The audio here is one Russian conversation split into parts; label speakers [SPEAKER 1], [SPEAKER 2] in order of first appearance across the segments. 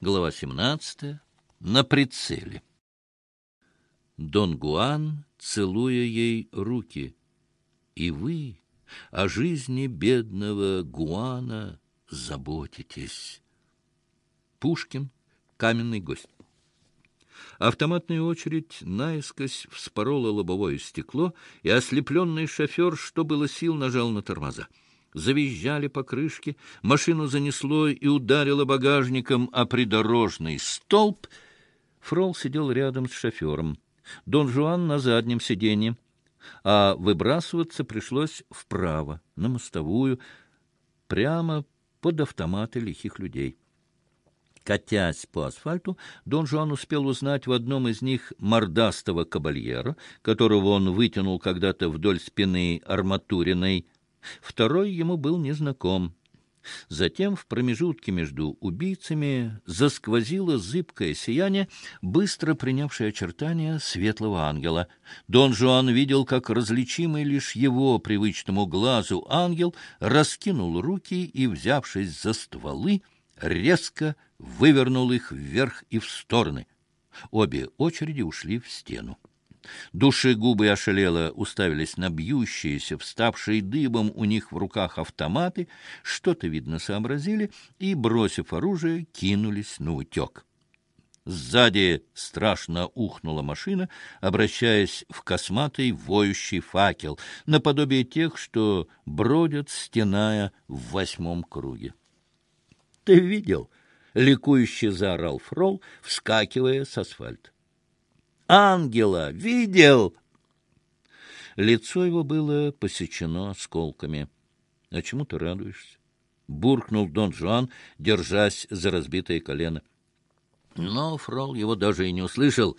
[SPEAKER 1] Глава 17. На прицеле. Дон Гуан, целуя ей руки. И вы о жизни бедного Гуана заботитесь. Пушкин. Каменный гость. Автоматная очередь наискось вспорола лобовое стекло, и ослепленный шофер, что было сил, нажал на тормоза. Завизжали покрышки, машину занесло и ударило багажником о придорожный столб. Фрол сидел рядом с шофером. Дон Жуан на заднем сиденье, а выбрасываться пришлось вправо, на мостовую, прямо под автоматы лихих людей. Катясь по асфальту, Дон Жуан успел узнать в одном из них мордастого кабальера, которого он вытянул когда-то вдоль спины арматуриной. Второй ему был незнаком. Затем в промежутке между убийцами засквозило зыбкое сияние, быстро принявшее очертания светлого ангела. Дон Жуан видел, как различимый лишь его привычному глазу ангел раскинул руки и, взявшись за стволы, резко вывернул их вверх и в стороны. Обе очереди ушли в стену. Души губы ошалело уставились на бьющиеся, вставшие дыбом у них в руках автоматы, что-то, видно, сообразили и, бросив оружие, кинулись на утек. Сзади страшно ухнула машина, обращаясь в косматый воющий факел, наподобие тех, что бродят, стеная в восьмом круге. — Ты видел? — ликующе заорал Фрол, вскакивая с асфальта. Ангела! Видел!» Лицо его было посечено осколками. — А чему ты радуешься? — буркнул Дон Жуан, держась за разбитое колено. Но Фрол его даже и не услышал.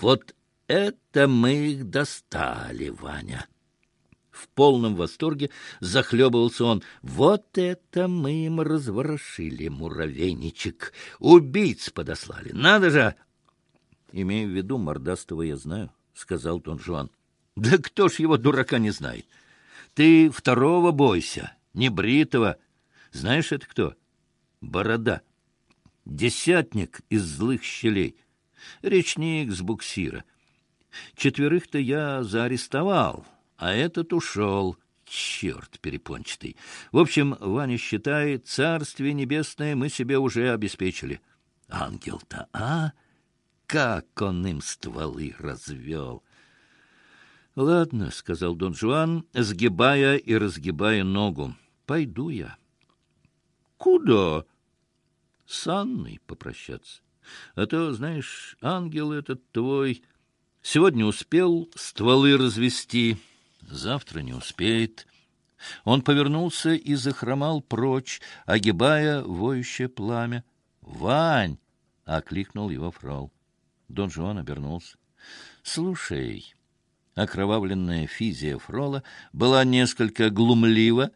[SPEAKER 1] «Вот это мы их достали, Ваня!» В полном восторге захлебывался он. «Вот это мы им разворошили, муравейничек! Убийц подослали! Надо же! — Имею в виду мордастого я знаю, — сказал Дон Жуан. — Да кто ж его, дурака, не знает? Ты второго бойся, не бритого. Знаешь, это кто? Борода. Десятник из злых щелей. Речник с буксира. Четверых-то я заарестовал, а этот ушел. Черт перепончатый. В общем, Ваня считает, царствие небесное мы себе уже обеспечили. Ангел-то, а? — как он им стволы развел! — Ладно, — сказал Дон Жуан, сгибая и разгибая ногу. — Пойду я. — Куда? — С Анной попрощаться. А то, знаешь, ангел этот твой сегодня успел стволы развести, завтра не успеет. Он повернулся и захромал прочь, огибая воющее пламя. «Вань!» — окликнул его фрол. Дон Жуан обернулся. — Слушай, окровавленная физия Фрола была несколько глумлива,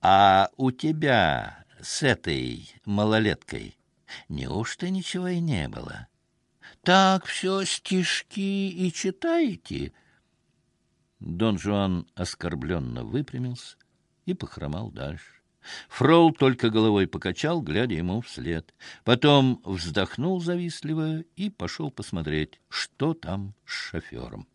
[SPEAKER 1] а у тебя с этой малолеткой неужто ничего и не было? Так все стишки и читаете? Дон Жуан оскорбленно выпрямился и похромал дальше. Фрол только головой покачал, глядя ему вслед. Потом вздохнул завистливо и пошел посмотреть, что там с шофером.